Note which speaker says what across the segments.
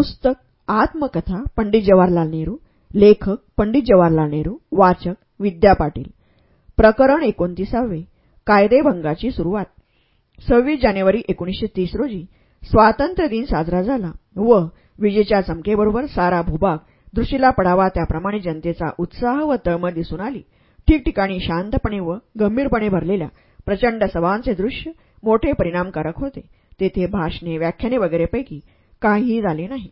Speaker 1: पुस्तक आत्मकथा पंडित जवाहरलाल नेहरू लेखक पंडित जवाहरलाल नेहरू वाचक विद्या पाटील. प्रकरण एकोणतीसावे कायदेभंगाची सुरुवात. सव्वीस जानेवारी एकोणीसशे तीस रोजी स्वातंत्र्य दिन साजरा झाला व विजेच्या चमकेबरोबर सारा भूभाग दृष्टीला पडावा त्याप्रमाणे जनतेचा उत्साह व तळमळ दिसून आली. ठिकठिकाणी शांतपणे व गंभीरपणे भरलेल्या प्रचंड सभांचे दृश्य मोठे परिणामकारक होते. तेथे भाषणे व्याख्याने वगैरेपैकी काहीही झाले नाही.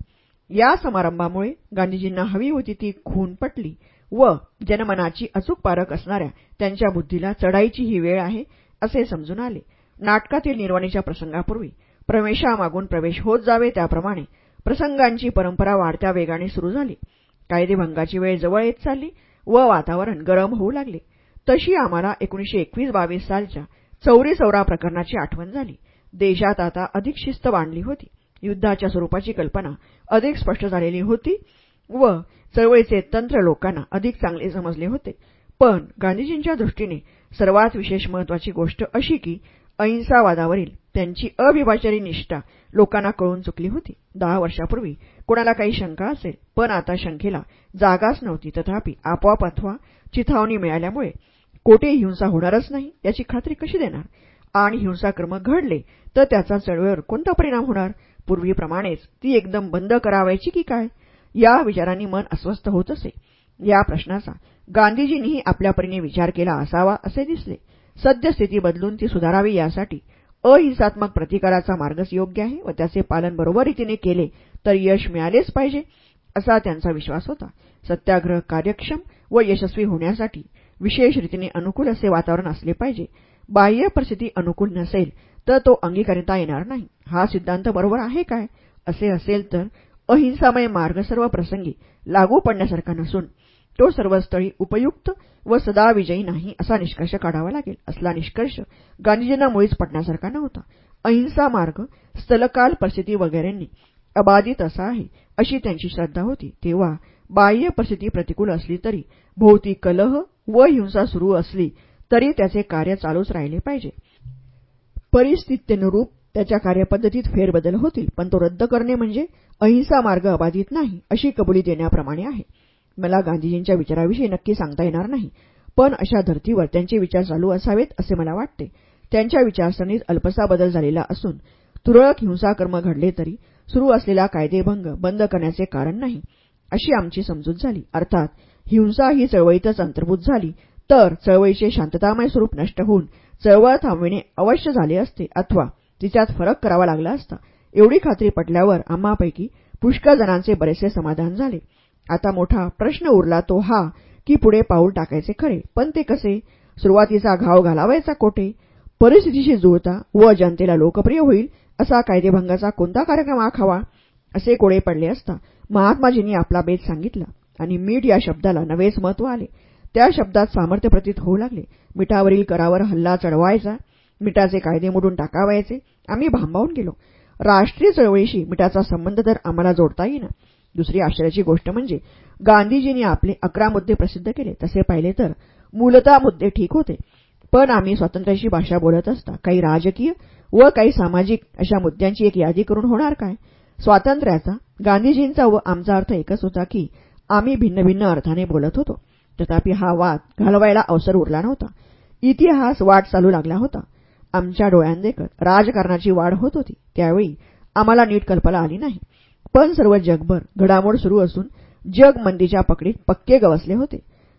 Speaker 1: या समारंभामुळे गांधीजींना हवी होती ती खून पटली व जनमनाची अचूक पारख असणाऱ्या त्यांच्या बुद्धीला चढाईची ही वेळ आहे असे समजून आले. नाटकातील निर्वाणीच्या प्रसंगापूर्वी प्रवेशामागून प्रवेश होत जावे त्याप्रमाणे प्रसंगांची परंपरा वाढत्या वेगाने सुरू झाली. कायदेभंगाची वेळ जवळ येत चालली व वातावरण गरम होऊ लागले. तशी आम्हाला एकोणीशे एकवीस बावीस सालच्या चौरी चौरा प्रकरणाची आठवण झाली. देशात आता अधिक शिस्त बांधली होती. युद्धाच्या स्वरूपाची कल्पना अधिक स्पष्ट झालेली होती व चळवळीचे तंत्र लोकांना अधिक चांगले समजले होते. पण गांधीजींच्या दृष्टीने सर्वात विशेष महत्वाची गोष्ट अशी की अहिंसावादावरील त्यांची अविभाचारी निष्ठा लोकांना कळून चुकली होती. दहा वर्षापूर्वी कोणाला काही शंका असेल पण आता शंकेला जागाच नव्हती. तथापि आपोआप अथवा चिथावणी मिळाल्यामुळे कोठेही हिंसा होणारच नाही याची खात्री कशी देणार? आणि हिंसाक्रम घडले तर त्याचा चळवळीवर कोणता परिणाम होणार? पूर्वीप्रमाणेच ती एकदम बंद करावायची की काय? या विचारांनी मन अस्वस्थ होत असे. या प्रश्नाचा गांधीजींनीही आपल्या परीने विचार केला असावा असे दिसले. सद्यस्थिती बदलून ती सुधारावी यासाठी अहिंसात्मक प्रतिकाराचा मार्गच योग्य आहे व त्याचे पालन बरोबर रीतीने केले तर यश मिळालेच पाहिजे असा त्यांचा विश्वास होता. सत्याग्रह कार्यक्षम व यशस्वी होण्यासाठी विशेष रीतीने अनुकूल असे वातावरण असले पाहिजे. बाह्य परिस्थिती अनुकूल नसेल तर तो अंगीकारिता येणार नाही. हा सिद्धांत बरोबर आहे काय? असे असेल तर अहिंसामय मार्ग सर्व प्रसंगी लागू पडण्यासारखा नसून तो सर्वस्थळी उपयुक्त व सदा विजयी नाही असा निष्कर्ष काढावा लागेल. असला निष्कर्ष गांधीजींना मुळीच पटण्यासारखा नव्हता. अहिंसा मार्ग स्थलकाल परिस्थिती वगैरेंनी अबाधित असा आहे अशी त्यांची श्रद्धा होती. तेव्हा बाह्य परिस्थिती प्रतिकूल असली तरी भोवती कलह व हिंसा सुरू असली तरी त्याचे कार्य चालूच राहिले पाहिजे. परिस्थितीनुरूप त्याच्या कार्यपद्धतीत फेरबदल होतील पण तो रद्द करणे म्हणजे अहिंसा मार्ग अबाधित नाही अशी कबुली देण्याप्रमाणे आहे. मला गांधीजींच्या विचाराविषयी नक्की सांगता येणार नाही पण अशा धर्तीवर त्यांचे विचार चालू असावेत असे मला वाटते. त्यांच्या विचारसरणीत अल्पसा बदल झालेला असून तुरळक हिंसाकर्म घडले तरी सुरू असलेला कायदेभंग बंद करण्याचे कारण नाही अशी आमची समजूत झाली. अर्थात हिंसा ही चळवळीतच अंतर्भूत झाली तर चळवळीचे शांततामय स्वरूप नष्ट होऊन चळवळ थांबविणे अवश्य झाले असते अथवा तिच्यात फरक करावा लागला असता. एवढी खात्री पटल्यावर आम्हापैकी पुष्कळ जणांचे बरेचसे समाधान झाले. आता मोठा प्रश्न उरला तो हा की पुढे पाऊल टाकायचे खरे पण ते कसे? सुरुवातीचा घाव घालावायचा कोठे? परिस्थितीशी जुळता व जनतेला लोकप्रिय होईल असा कायदेभंगाचा कोणता कार्यक्रम आखावा? असे कोडे पडले असता महात्माजींनी आपला बेत सांगितला आणि मीठ या शब्दाला नवेच महत्त्व आले. त्या शब्दात सामर्थ्य प्रतीत होऊ लागले. मिठावरील करावर हल्ला चढवायचा मिठाचे कायदे मोडून टाकावायचे आम्ही भांबावून गेलो. राष्ट्रीय चळवळीशी मिठाचा संबंध तर आम्हाला जोडता येईना. दुसरी आश्चर्याची गोष्ट म्हणजे गांधीजींनी आपले अकरा मुद्दे प्रसिद्ध केले. तसे पाहिले तर मूलतः मुद्दे ठीक होते. पण आम्ही स्वातंत्र्याची भाषा बोलत असता काही राजकीय व काही सामाजिक अशा मुद्द्यांची एक यादी करून होणार काय? स्वातंत्र्याचा गांधीजींचा व आमचा अर्थ एकच होता की आम्ही भिन्न भिन्न अर्थाने बोलत होतो. तथापि हा वाद घालवायला अवसर उरला नव्हता. इतिहास वाट चालू लागला होता. आमच्या डोळ्यांदेखत राजकारणाची वाढ होत होती. त्यावेळी आम्हाला नीट कल्पना आली नाही. पण सर्व जगभर घडामोड सुरू असून जग मंदीच्या पकडीत पक्के गवसले होते.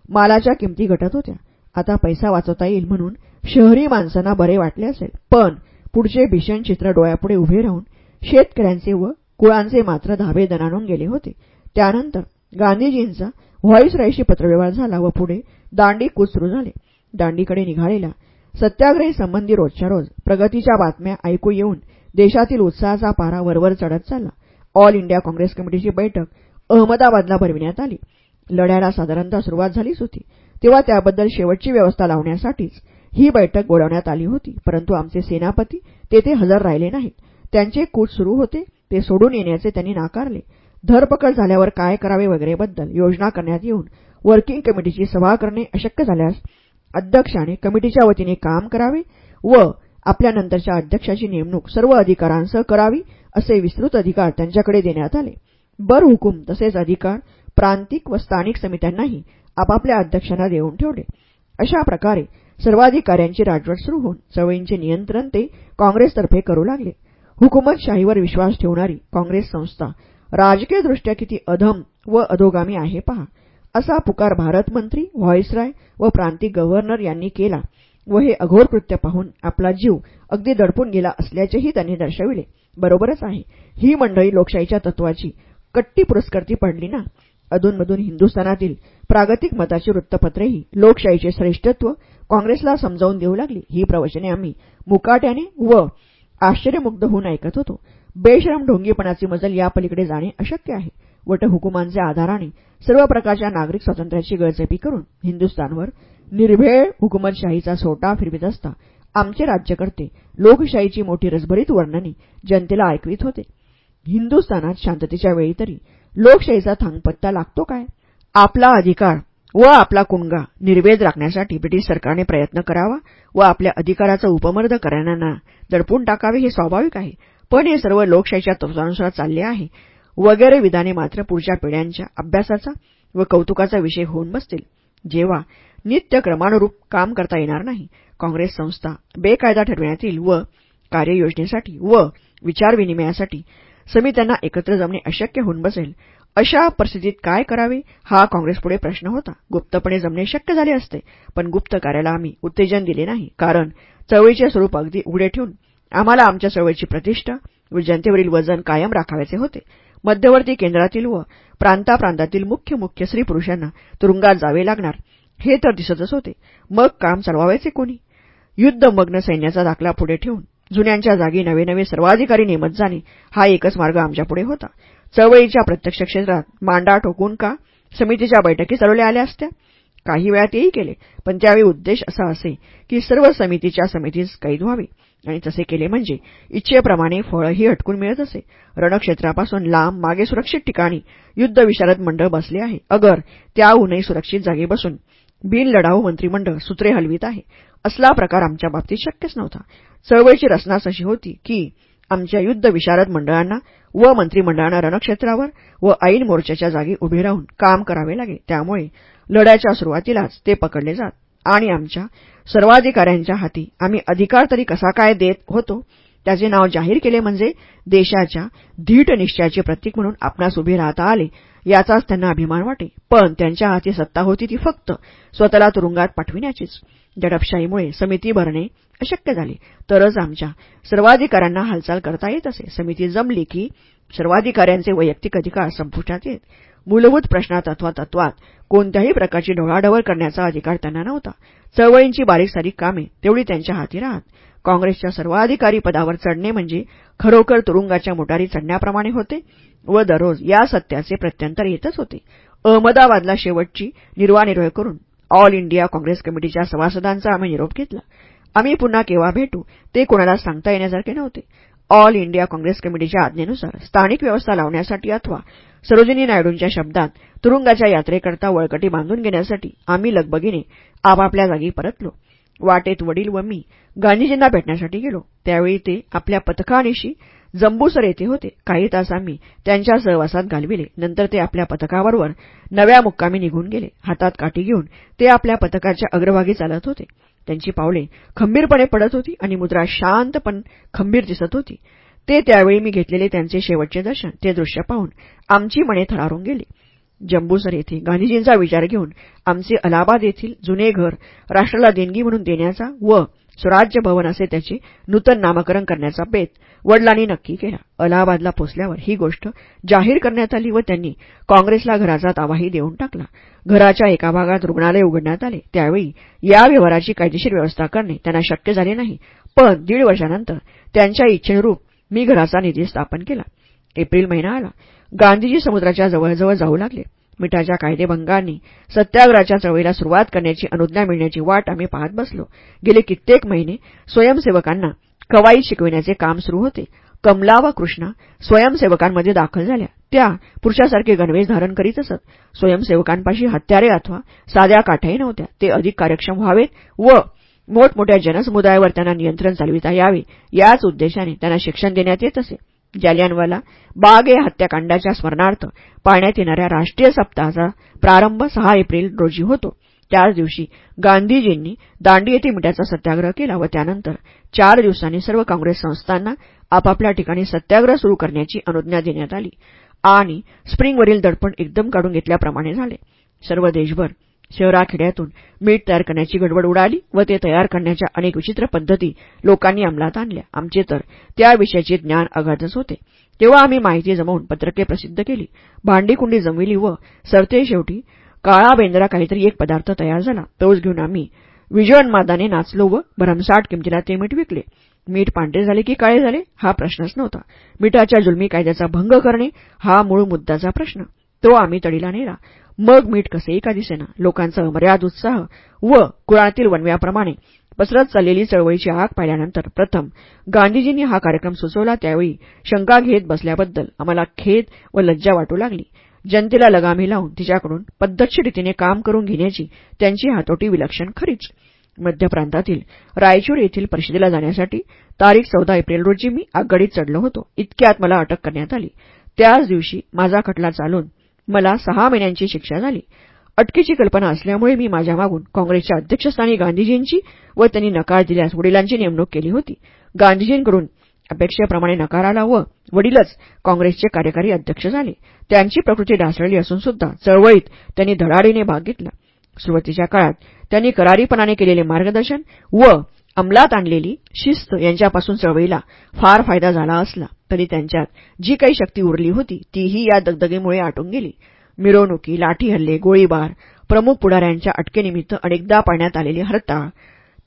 Speaker 1: मालाच्या किमती घटत होत्या. आता पैसा वाचवता येईल म्हणून शहरी माणसांना बरे वाटले असेल. पण पुढचे भीषण चित्र डोळ्यापुढे उभे राहून शेतकऱ्यांचे व कुळांचे मात्र धाबे दणाणून गेले होते. त्यानंतर गांधीजींचा व्हॉईसरायशी पत्रव्यवहार झाला व पुढे दांडी कूच सुरू झाले. दांडीकडे निघालेला सत्याग्रही संबंधी रोजच्या रोज प्रगतीच्या बातम्या ऐकू येऊन देशातील उत्साहाचा पारा वरवर चढत चालला. ऑल इंडिया काँग्रेस कमिटीची बैठक अहमदाबादला भरविण्यात आली. लढ्याला साधारणतः सुरुवात झालीच होती. तेव्हा त्याबद्दल शेवटची व्यवस्था लावण्यासाठीच ही बैठक बोलावण्यात आली होती. परंतु आमचे सेनापती तेथे हजर राहिले नाहीत. त्यांचे कूच सुरू होते. ते सोडून येण्याचे त्यांनी नाकारले. धरपकड झाल्यावर काय करावे वगैरेबद्दल योजना करण्यात येऊन वर्किंग कमिटीची सभा करणे अशक्य झाल्यास अध्यक्षाने कमिटीच्या वतीने काम करावे व आपल्यानंतरच्या अध्यक्षाची नेमणूक सर्व अधिकारांसह करावी असे विस्तृत अधिकार त्यांच्याकडे देण्यात आले. बर हुकूम तसेच अधिकार प्रांतिक व स्थानिक समित्यांनाही आपापल्या अध्यक्षांना देऊन ठेवले. अशा प्रकारे सर्वाधिकाऱ्यांची राजवट सुरू होऊन चवळींचे नियंत्रण ते काँग्रेसतर्फे करू लागले. हुकुमतशाहीवर विश्वास ठेवणारी काँग्रेस संस्था राजकीयदृष्ट्या किती अधम व अधोगामी आहे पहा. असा पुकार भारतमंत्री व्हॉईसराय व प्रांतिक गव्हर्नर यांनी केला व हे अघोर कृत्य पाहून आपला जीव अगदी दडपून गेला असल्याचेही त्यांनी दर्शविले. बरोबरच आहे. ही मंडळी लोकशाहीच्या तत्वाची कट्टी पुरस्कर्ती पडली ना? अधूनमधून हिंदुस्थानातील प्रागतिक मताची वृत्तपत्रेही लोकशाहीचे श्रेष्ठत्व काँग्रेसला समजावून देऊ लागली. ही प्रवचने आम्ही मुकाट्याने व आश्चर्यमुग्ध होऊन ऐकत होतो. बेशरम ढोंगीपणाची मजल यापलीकडे जाणे अशक्य आहे. वटहुकुमांच्या आधाराने सर्व प्रकारच्या नागरिक स्वातंत्र्याची गळचेपी करून हिंदुस्थानवर निर्भेळ हुकुमतशाहीचा सोटा फिरवित असता आमचे राज्यकर्ते लोकशाहीची मोठी रसभरीत वर्णने जनतेला ऐकवित होते. हिंदुस्थानात शांततेच्या वेळी तरी लोकशाहीचा थांगपत्ता लागतो काय? आपला अधिकार व आपला कुणगा निर्वेद राखण्यासाठी ब्रिटिश सरकारने प्रयत्न करावा व आपल्या अधिकाराचा उपमर्द करणाऱ्यांना दडपून टाकावे हे स्वाभाविक आहे. पण हे सर्व लोकशाहीच्या तत्वानुसार चालले आहे. वगैरे विधाने मात्र पुढच्या पिढ्यांच्या अभ्यासाचा व कौतुकाचा विषय होऊन बसतील. जेव्हा नित्य क्रमानुरूप काम करता येणार नाही काँग्रेस संस्था बेकायदा ठरविण्यातील व कार्ययोजनेसाठी व विचारविनिमयासाठी समित्यांना एकत्र जमणे अशक्य होऊन बसेल अशा परिस्थितीत काय करावे हा काँग्रेसपुढे प्रश्न होता. गुप्तपणे जमणे शक्य झाले असते पण गुप्त कार्याला आम्ही उत्तेजन दिले नाही कारण चळवळीचे स्वरूप अगदी उघडे ठेवून आम्हाला आमच्या चळवळीची प्रतिष्ठा व जनतेवरील वजन कायम राखावायचे होते. मध्यवर्ती केंद्रातील व प्रांताप्रांतातील मुख्य मुख्य स्त्री पुरुषांना तुरुंगात जावे लागणार हे तर दिसतच होते. मग काम चालवायचे कोणी? युद्धमग्न सैन्याचा दाखला पुढे ठेवून जुन्यांच्या जागी नवे नवे सर्वाधिकारी नेमत जाणे हा एकच मार्ग आमच्यापुढे होता. चळवळीच्या प्रत्यक्ष क्षेत्रात मांडा ठोकून का समितीच्या बैठकी चालवल्या आल्या असत्या? काही वेळा तेही केले पण त्यावेळी उद्देश असा असे की सर्व समितीच्या समितीस कैद व्हावी. आणि तसे केले म्हणजे इच्छेप्रमाणे फळही हटकून मिळत असे. रणक्षेत्रापासून लांब मागे सुरक्षित ठिकाणी युद्धविशारद मंडळ बसले आहे. अगर त्याहूनही सुरक्षित जागी बसून बिन लढाऊ मंत्रिमंडळ सूत्रे हलवीत आहे. असला प्रकार आमच्या बाबतीत शक्यच नव्हता. चळवळीची रचनाच अशी होती की आमच्या युद्ध विशारद मंडळांना व मंत्रिमंडळांना रणक्षेत्रावर व ऐन मोर्चाच्या जागी उभे राहून काम करावे लागे. त्यामुळे लढ्याच्या सुरुवातीलाच ते पकडले जात. आणि आमच्या सर्वाधिकाऱ्यांच्या हाती आम्ही अधिकार तरी कसा काय देत होतो? त्याचे नाव जाहीर केले म्हणजे देशाच्या धीट निश्चयाचे प्रतीक म्हणून आपणास उभे राहता आले याचाच त्यांना अभिमान वाटे. पण त्यांच्या हाती सत्ता होती ती फक्त स्वतःला तुरुंगात पाठविण्याचीच. दडपशाहीमुळे समिती भरणे अशक्य झाले. तरच आमच्या सर्वाधिकाऱ्यांना हालचाल करता येत असे. समिती जमली की सर्वाधिकाऱ्यांचे वैयक्तिक अधिकार संपुष्टात येत. मूलभूत प्रश्नात अथवा तत्वात कोणत्याही प्रकारची ढवळाढवळ करण्याचा अधिकार त्यांना नव्हता. चळवळींची बारीक सारीक कामे तेवढी त्यांच्या हाती राहत. काँग्रेसच्या सर्वाधिकारी पदावर चढणे म्हणजे खरोखर तुरुंगाच्या मोटारी चढण्याप्रमाणे होते व दररोज या सत्याचे प्रत्यंतर येतच होते. अहमदाबादला शेवटची निर्वानिर्वह करून ऑल इंडिया काँग्रेस कमिटीच्या सभासदांचा आम्ही निरोप घेतला. आम्ही पुन्हा केव्हा भेटू ते कोणाला सांगता येण्यासारखे नव्हते. ऑल इंडिया काँग्रेस कमिटीच्या आज्ञेनुसार स्थानिक व्यवस्था लावण्यासाठी अथवा सरोजिनी नायडूंच्या शब्दात तुरुंगाच्या यात्रेकरता वळकटी बांधून घेण्यासाठी आम्ही लगबगीने आपापल्या जागी परतलो. वाटेत वडील व मी गांधीजींना भेटण्यासाठी गेलो. त्यावेळी ते आपल्या पथकानिशी जंबूसर येथे होते. काही तास आम्ही त्यांच्या सहवासात घालविले. नंतर ते आपल्या पथकाबरोबर नव्या मुक्कामी निघून गेले. हातात काठी घेऊन ते आपल्या पथकाच्या अग्रभागी चालत होते. त्यांची पावले खंबीरपणे पडत होती आणि मुद्रा शांत पण खंबीर दिसत होती. ते त्यावेळी मी घेतलेले त्यांचे शेवटचे दर्शन ते दृश्य पाहून आमची मने थरारून गेली. जंबूसर येथे गांधीजींचा विचार घेऊन आमचे अलाहाबाद येथील जुने घर राष्ट्राला देणगी म्हणून देण्याचा व स्वराज्य भवन असे त्याचे नूतन नामकरण करण्याचा बेत वडिलांनी नक्की केला. अलाहाबादला पोचल्यावर ही गोष्ट जाहीर करण्यात आली व त्यांनी काँग्रेसला घराचा ताबाही देऊन टाकला. घराच्या एका भागात रुग्णालय उघडण्यात आले. त्यावेळी या व्यवहाराची कायदेशीर व्यवस्था करणे त्यांना शक्य झाले नाही. पण दीड वर्षानंतर त्यांच्या इच्छेनुरूप मी घराचा निधी स्थापन केला. एप्रिल महिना आला. गांधीजी समुद्राच्या जवळजवळ जाऊ लागले. मिठाच्या कायदेभंगांनी सत्याग्रहाच्या चळवळीला सुरुवात करण्याची अनुज्ञा मिळण्याची वाट आम्ही पाहत बसलो. गेले कित्येक महिने स्वयंसेवकांना कवाई शिकविण्याचे काम सुरू होते. कमला व कृष्णा स्वयंसेवकांमध्ये दाखल झाल्या. त्या पुरुषासारखे गणवेश धारण करीत असत. स्वयंसेवकांपाशी हत्यारे अथवा साध्या काठ्याही नव्हत्या. ते अधिक कार्यक्षम व्हावेत व मोठमोठ्या जनसमुदायावर त्यांना नियंत्रण चालविता यावे याच उद्देशाने त्यांना शिक्षण देण्यात येत असे. जालियनवाला बाग या हत्याकांडाच्या स्मरणार्थ पाळण्यात येणाऱ्या राष्ट्रीय सप्ताहाचा प्रारंभ सहा एप्रिल रोजी होतो. त्याच दिवशी गांधीजींनी दांडी येथे मिठाचा सत्याग्रह केला व त्यानंतर चार दिवसांनी सर्व काँग्रेस संस्थांना आपापल्या ठिकाणी सत्याग्रह सुरू करण्याची अनुज्ञा देण्यात आली आणि स्प्रिंगवरील दडपण एकदम काढून घेतल्याप्रमाणे झाले. सर्व देशभर शहराखेड्यातून मीठ तयार करण्याची गडबड उडाली व ते तयार करण्याच्या अनेक विचित्र पद्धती लोकांनी अंमलात आणल्या. आमचे तर त्याविषयाचे ज्ञान अगाधच होते. तेव्हा आम्ही माहिती जमवून पत्रके प्रसिद्ध केली. भांडीकुंडी जमविली व सरते शेवटी काळा बेंद्रा काहीतरी एक पदार्थ तयार झाला. तोच घेऊन आम्ही विजयोन्मादाने नाचलो व भरमसाठ किमतीला ते मीठ विकले. मीठ पांढरे झाले की काळे झाले? हा प्रश्नच नव्हता. मिठाच्या जुलमी कायद्याचा भंग करणे हा मूळ मुद्द्याचा प्रश्न. तो आम्ही तडीला नेला. मग मीठ कसेही का दिसेना लोकांचा अमर्याद उत्साह व कुळातील वनव्याप्रमाणे पसरत चाललेली चळवळीची आग पाहिल्यानंतर प्रथम गांधीजींनी हा कार्यक्रम सुचवला. त्यावेळी शंका घेत बसल्याबद्दल आम्हाला खेद व लज्जा वाटू लागली. जनतेला लगामी लावून तिच्याकडून पद्धतशीर रीतीने काम करून घेण्याची त्यांची हातोटी विलक्षण खरीच. मध्य प्रांतातील रायचूर येथील परिषदेला जाण्यासाठी तारीख चौदा एप्रिल रोजी मी आगगाडीत चढलो होतो. इतक्यात मला अटक करण्यात आली. त्याच दिवशी माझा खटला चालून मला सहा महिन्यांची शिक्षा झाली. अटकेची कल्पना असल्यामुळे मी माझ्या मागून काँग्रेसच्या अध्यक्षस्थानी गांधीजींची व त्यांनी नकार दिल्यास वडिलांची नेमणूक केली होती. गांधीजींकडून अपेक्षेप्रमाणे नकार आला व वडीलच काँग्रेसचे कार्यकारी अध्यक्ष झाले. त्यांची प्रकृती ढासळली असून सुद्धा चळवळीत त्यांनी धडाडीने भाग घेतला. सुरुवातीच्या काळात त्यांनी करारीपणाने केलेले मार्गदर्शन व अंमलात आणलेली शिस्त यांच्यापासून चळवळीला फार फायदा झाला असला तरी त्यांच्यात जी काही शक्ती उरली होती तीही या दगदगेमुळे आटून गेली. मिरवणुकी लाठी हल्ले गोळीबार प्रमुख पुढाऱ्यांच्या अटकेनिमित्त अनेकदा पाळण्यात आलेली हरताळ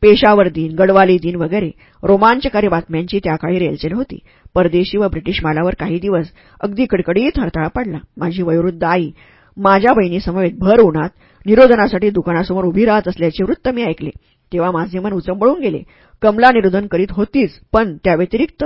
Speaker 1: पेशावर दिन गडवाली दिन वगैरे रोमांचकारी बातम्यांची त्याकाळी रेलचेल होती. परदेशी व ब्रिटिश मालावर काही दिवस अगदी कडकडीत हरताळ पडला. माझी वयोवृद्ध आई माझ्या बहिणीसमवेत भर उन्हात निरोधनासाठी दुकानासमोर उभी राहत असल्याचे वृत्त मी ऐकले. तेव्हा माझे मन उचंबळून गेले. कमला निरोधन करीत होतीच पण त्याव्यतिरिक्त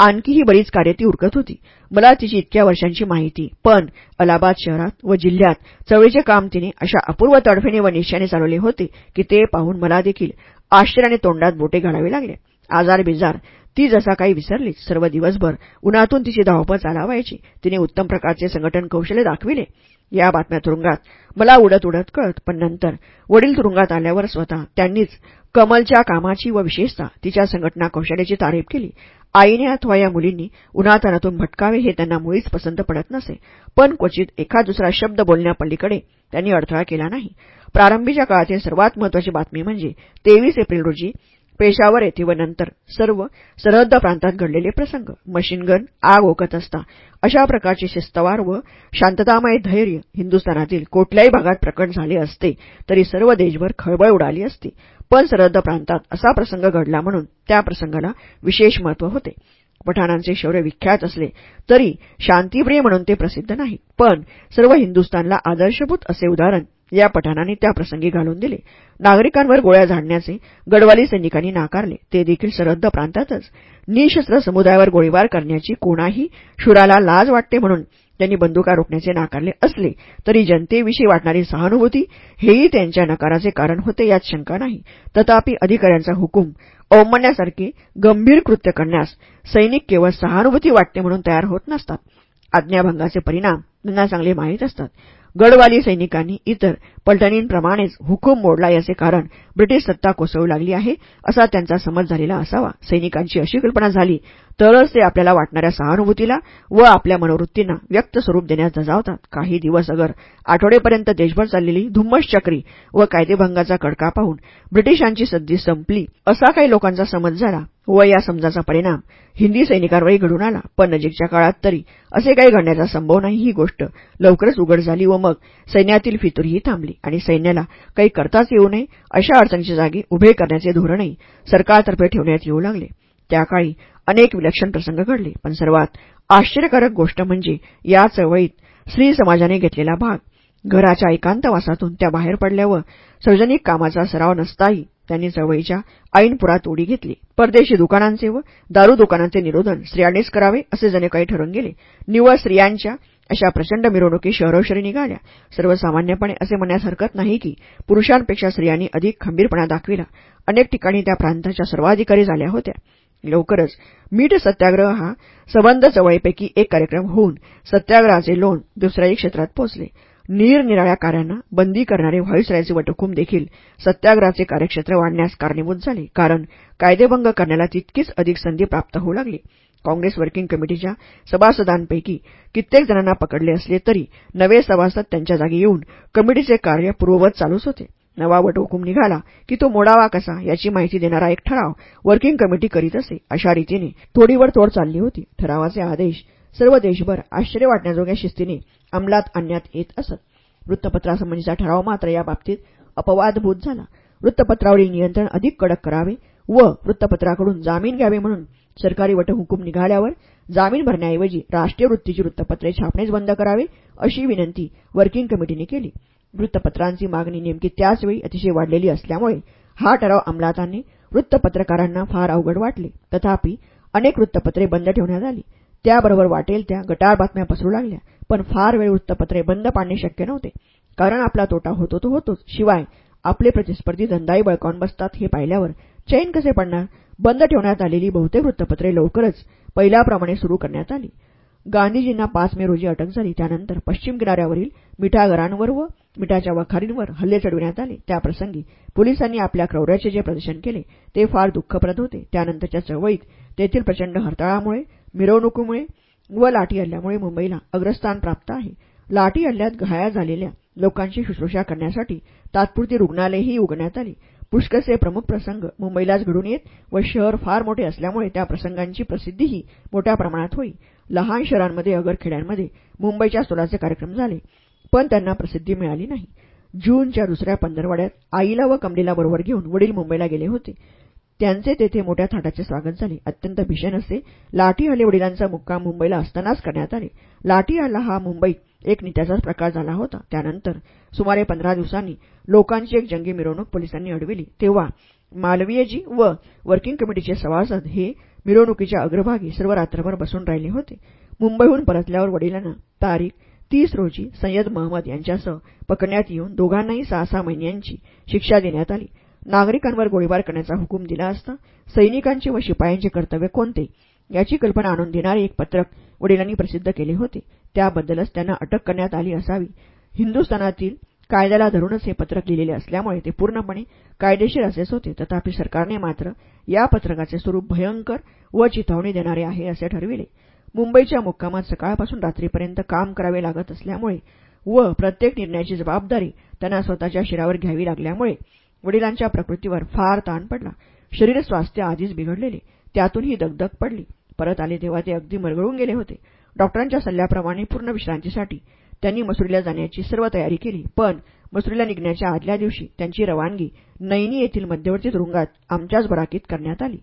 Speaker 1: आणखीही बरीच कार्य ती उरकत होती. मला तिची इतक्या वर्षांची माहिती पण अलाहाबाद शहरात व जिल्ह्यात चवळीचे काम तिने अशा अपूर्व तडफेने व निश्चयाने चालवले होते की ते पाहून मला देखील आश्चर्याने तोंडात बोटे घालावे लागले. आजार बिजार ती जसा काही विसरली सर्व दिवसभर उन्हातून तिची धावपळ चालावायची. तिने उत्तम प्रकारचे संघटन कौशल्य दाखविले. या बातम्या तुरुंगात मला उडत उडत कळत पण नंतर वडील तुरुंगात आल्यावर स्वतः त्यांनीच कमलच्या कामाची व विशेषतः तिच्या संघटना कौशल्याची तारीफ केली. आईने अथवा या मुलींनी उन्हातानातून भटकावे हे त्यांना मुळीच पसंत पडत नसे पण क्वचित एखाद दुसरा शब्द बोलण्यापलीकडे त्यांनी अडथळा केला नाही. प्रारंभीच्या काळातील सर्वात महत्वाची बातमी म्हणजे तेवीस एप्रिल रोजी पेशावर येथे व नंतर सर्व सरहद्द प्रांतात घडलेले प्रसंग मशीनगन आग ओकत असता. अशा प्रकारचे शिस्तवार व शांततामय धैर्य हिंदुस्थानातील कुठल्याही भागात प्रकट झाले असते तरी सर्व देशभर खळबळ उडाली असती. पण सरहद्द प्रांतात असा प्रसंग घडला म्हणून त्या प्रसंगाला विशेष महत्त्व होते. पठाणांचे शौर्य विख्यात असले तरी शांतीप्रिय म्हणून ते प्रसिद्ध नाही. पण सर्व हिंदुस्थानला आदर्शभूत असे उदाहरण या पठाणांनी त्या प्रसंगी घालून दिले. नागरिकांवर गोळ्या झाडण्याचे गडवाली सैनिकांनी नाकारले ते देखील सरहद्द प्रांतातच. निशस्त्र समुदायावर गोळीबार करण्याची कोणाही शुराला लाज वाटते म्हणून त्यांनी बंदुका रोखण्याचे नाकारले असले तरी जनतेविषयी वाटणारी सहानुभूती हेही त्यांच्या नकाराचे कारण होते यात शंका नाही. तथापि अधिकाऱ्यांचा हुकूम अवमान्यासारखे गंभीर कृत्य करण्यास सैनिक केवळ सहानुभूती वाटते म्हणून तयार होत नसतात. आज्ञाभंगाचे परिणाम त्यांना चांगले माहीत असतात. गडवाली सैनिकांनी इतर पलटणींप्रमाणेच हुकूम मोडला याचे कारण ब्रिटिश सत्ता कोसळू लागली आहे असा त्यांचा समज झालेला असावा. सैनिकांची अशी कल्पना झाली तरच ते आपल्याला वाटणाऱ्या सहानुभूतीला व आपल्या मनोवृत्तींना व्यक्त स्वरूप देण्यास दजावतात. काही दिवस अगर आठवडेपर्यंत देशभर चाललेली धुम्मस चक्री व कायदेभंगाचा कडका पाहून ब्रिटिशांची सद्दी संपली असा काही लोकांचा समज झाला व या समजाचा परिणाम हिंदी सैनिकांवरही घडून आला. पण नजीकच्या काळात तरी असे काही घडण्याचा संभव नाही. ही गोष्ट लवकरच उघड झाली व मग मग सैन्यातील फितुरीही थांबली आणि सैन्याला काही करताच येऊ नये अशा अडचणीच्या जागी उभे करण्याचे धोरणही सरकारतर्फे ठेवण्यात येऊ लागले. त्याकाळी अनेक विलक्षण प्रसंग घडले पण सर्वात आश्चर्यकारक गोष्ट म्हणजे या चळवळीत स्त्री समाजाने घेतलेला भाग. घराच्या एकांतवासातून त्या बाहेर पडल्या व सार्वजनिक कामाचा सराव नसताही त्यांनी चळवळीच्या ऐनपुरात उडी घेतली. परदेशी दुकानांचे व दारू दुकानांचे निरोधन स्त्रियांनीच करावे असे जणे काही ठरून गेले. निव्वळ स्त्रियांच्या अशा प्रचंड मिरवणुकी शहरोशरी निघाल्या. सर्वसामान्यपणे असे म्हणण्यास हरकत नाही की पुरुषांपेक्षा स्त्रियांनी अधिक खंबीरपणा दाखविला. अनेक ठिकाणी त्या प्रांताच्या सर्वाधिकारी झाल्या होत्या. लवकरच मीठ सत्याग्रह हा संबंध चवळीपैकी एक कार्यक्रम होऊन सत्याग्रहाचे लोण दुसऱ्याही क्षेत्रात पोचले निरनिराळ्या कार्यांना बंदी करणारे व्हाईसरायचे वटहुकूम देखील सत्याग्रहाचे कार्यक्षेत्र वाढण्यास कारणीभूत झाले कारण कायदेभंग करण्याला तितकीच अधिक संधी प्राप्त होऊ लागली. काँग्रेस वर्किंग कमिटीच्या सभासदांपैकी कित्येक जणांना पकडले असले तरी नवे सभासद त्यांच्या जागी येऊन कमिटीचे कार्य पूर्ववत चालूच होते. नवा वटहुकूम निघाला की तो मोडावा कसा याची माहिती देणारा एक ठराव वर्किंग कमिटी करीत असे. अशा रीतीने थोडीवर तोड चालली होती. ठरावाचे आदेश सर्व देशभर आश्चर्य वाटण्याजोग्या शिस्तीने अंमलात आणण्यात येत असत. वृत्तपत्रासंबंधीचा ठराव मात्र याबाबतीत अपवादभूत झाला. वृत्तपत्रावरील नियंत्रण अधिक कडक करावे व वृत्तपत्राकडून जामीन घ्यावे म्हणून सरकारी वटहुकूम निघाल्यावर जामीन भरण्याऐवजी राष्ट्रीय वृत्तीची वृत्तपत्रे छापणेच बंद करावे अशी विनंती वर्किंग कमिटीने केली. वृत्तपत्रांची मागणी नेमकी त्याचवेळी अतिशय वाढलेली असल्यामुळे हा ठराव अंमलात आणणे वृत्तपत्रकारांना फार अवघड वाटले. तथापि अनेक वृत्तपत्रे बंद ठेवण्यात आली. त्याबरोबर वाटेल त्या गटार बातम्या पसरू लागल्या पण फार वेळ वृत्तपत्रे बंद पाडणे शक्य नव्हते. कारण आपला तोटा होतो तो होतोच. शिवाय आपले प्रतिस्पर्धी धंदाही बळकावून बसतात हे पाहिल्यावर चैन कसे पडणार? बंद ठेवण्यात आलेली बहुतेक वृत्तपत्रे लवकरच पहिल्याप्रमाणे सुरू करण्यात आली. गांधीजींना पाच मे रोजी अटक झाली. त्यानंतर पश्चिम किनाऱ्यावरील मिठागरांवर व मिठाच्या वखारींवर हल्ले चढविण्यात आले. त्याप्रसंगी पोलिसांनी आपल्या क्रौर्याचे जे प्रदर्शन केले ते फार दुःखप्रद होते. त्यानंतरच्या चळवळीत तेथील प्रचंड हरताळामुळे मिरवणुकीमुळे व लाठी हल्ल्यामुळे मुंबईला अग्रस्थान प्राप्त आहे. लाठी हल्ल्यात घायाळ झालेल्या लोकांची शुश्रूषा करण्यासाठी तात्पुरती रुग्णालयही उघडण्यात आली. पुष्कळसे प्रमुख प्रसंग मुंबईलाच घडून येत व शहर फार मोठे असल्यामुळे त्या प्रसंगांची प्रसिद्धीही मोठ्या प्रमाणात होई. लहान शहरांमध्ये अगरखेड्यांमध्ये मुंबईच्या सोलाचे कार्यक्रम झाले पण त्यांना प्रसिद्धी मिळाली नाही. जूनच्या दुसऱ्या पंधरवाड्यात आईला व कमलीला बरोबर घेऊन वडील मुंबईला गेले होते. त्यांचे तेथे मोठ्या थाटाचे स्वागत झाले. अत्यंत भीषण असे लाठी हल्ले वडिलांचा मुक्काम मुंबईला असतानाच करण्यात आले. लाठी हल्ला हा मुंबईत एक नित्याचाच प्रकार झाला होता. त्यानंतर सुमारे पंधरा दिवसांनी लोकांची एक जंगी मिरवणूक पोलिसांनी अडविली. तेव्हा मालवीयजी व वर्किंग कमिटीचे सभासद हे मिरवणुकीच्या अग्रभागी सर्व रात्रभर बसून राहिले होते. मुंबईहून परतल्यावर वडिलांना तारीख तीस रोजी सय्यद महमद यांच्यासह पकडण्यात येऊन दोघांनाही सहा सहा महिन्यांची शिक्षा देण्यात आली. नागरिकांवर गोळीबार करण्याचा हुकूम दिला असता सैनिकांचे व शिपायांचे कर्तव्य कोणते याची कल्पना आणून देणारे एक पत्रक वडिलांनी प्रसिद्ध केले होते. त्याबद्दलच त्यांना अटक करण्यात आली असावी. हिंदुस्थानातील कायद्याला धरूनच हे पत्रक लिहिलेले असल्यामुळे ते पूर्णपणे कायदेशीर असेच होते. तथापि सरकारने मात्र या पत्रकाचे स्वरूप भयंकर व चिथावणी देणारे आहे असे ठरविले. मुंबईच्या मुक्कामात सकाळपासून रात्रीपर्यंत काम करावे लागत असल्यामुळे व प्रत्येक निर्णयाची जबाबदारी त्यांना स्वतःच्या शिरावर घ्यावी लागल्यामुळे वडिलांच्या प्रकृतीवर फार ताण पडला. शरीर स्वास्थ्य आधीच बिघडलेले. त्यातून ही दगदग पडली. परत आले तेव्हा ते अगदी मरगळून गेले होते. डॉक्टरांच्या सल्ल्याप्रमाणे पूर्ण विश्रांतीसाठी त्यांनी मसुरीला जाण्याची सर्व तयारी केली. पण मसुरीला निघण्याच्या आदल्या दिवशी त्यांची रवानगी नैनी येथील मध्यवर्ती तुरुंगात आमच्याच बराकीत करण्यात आली.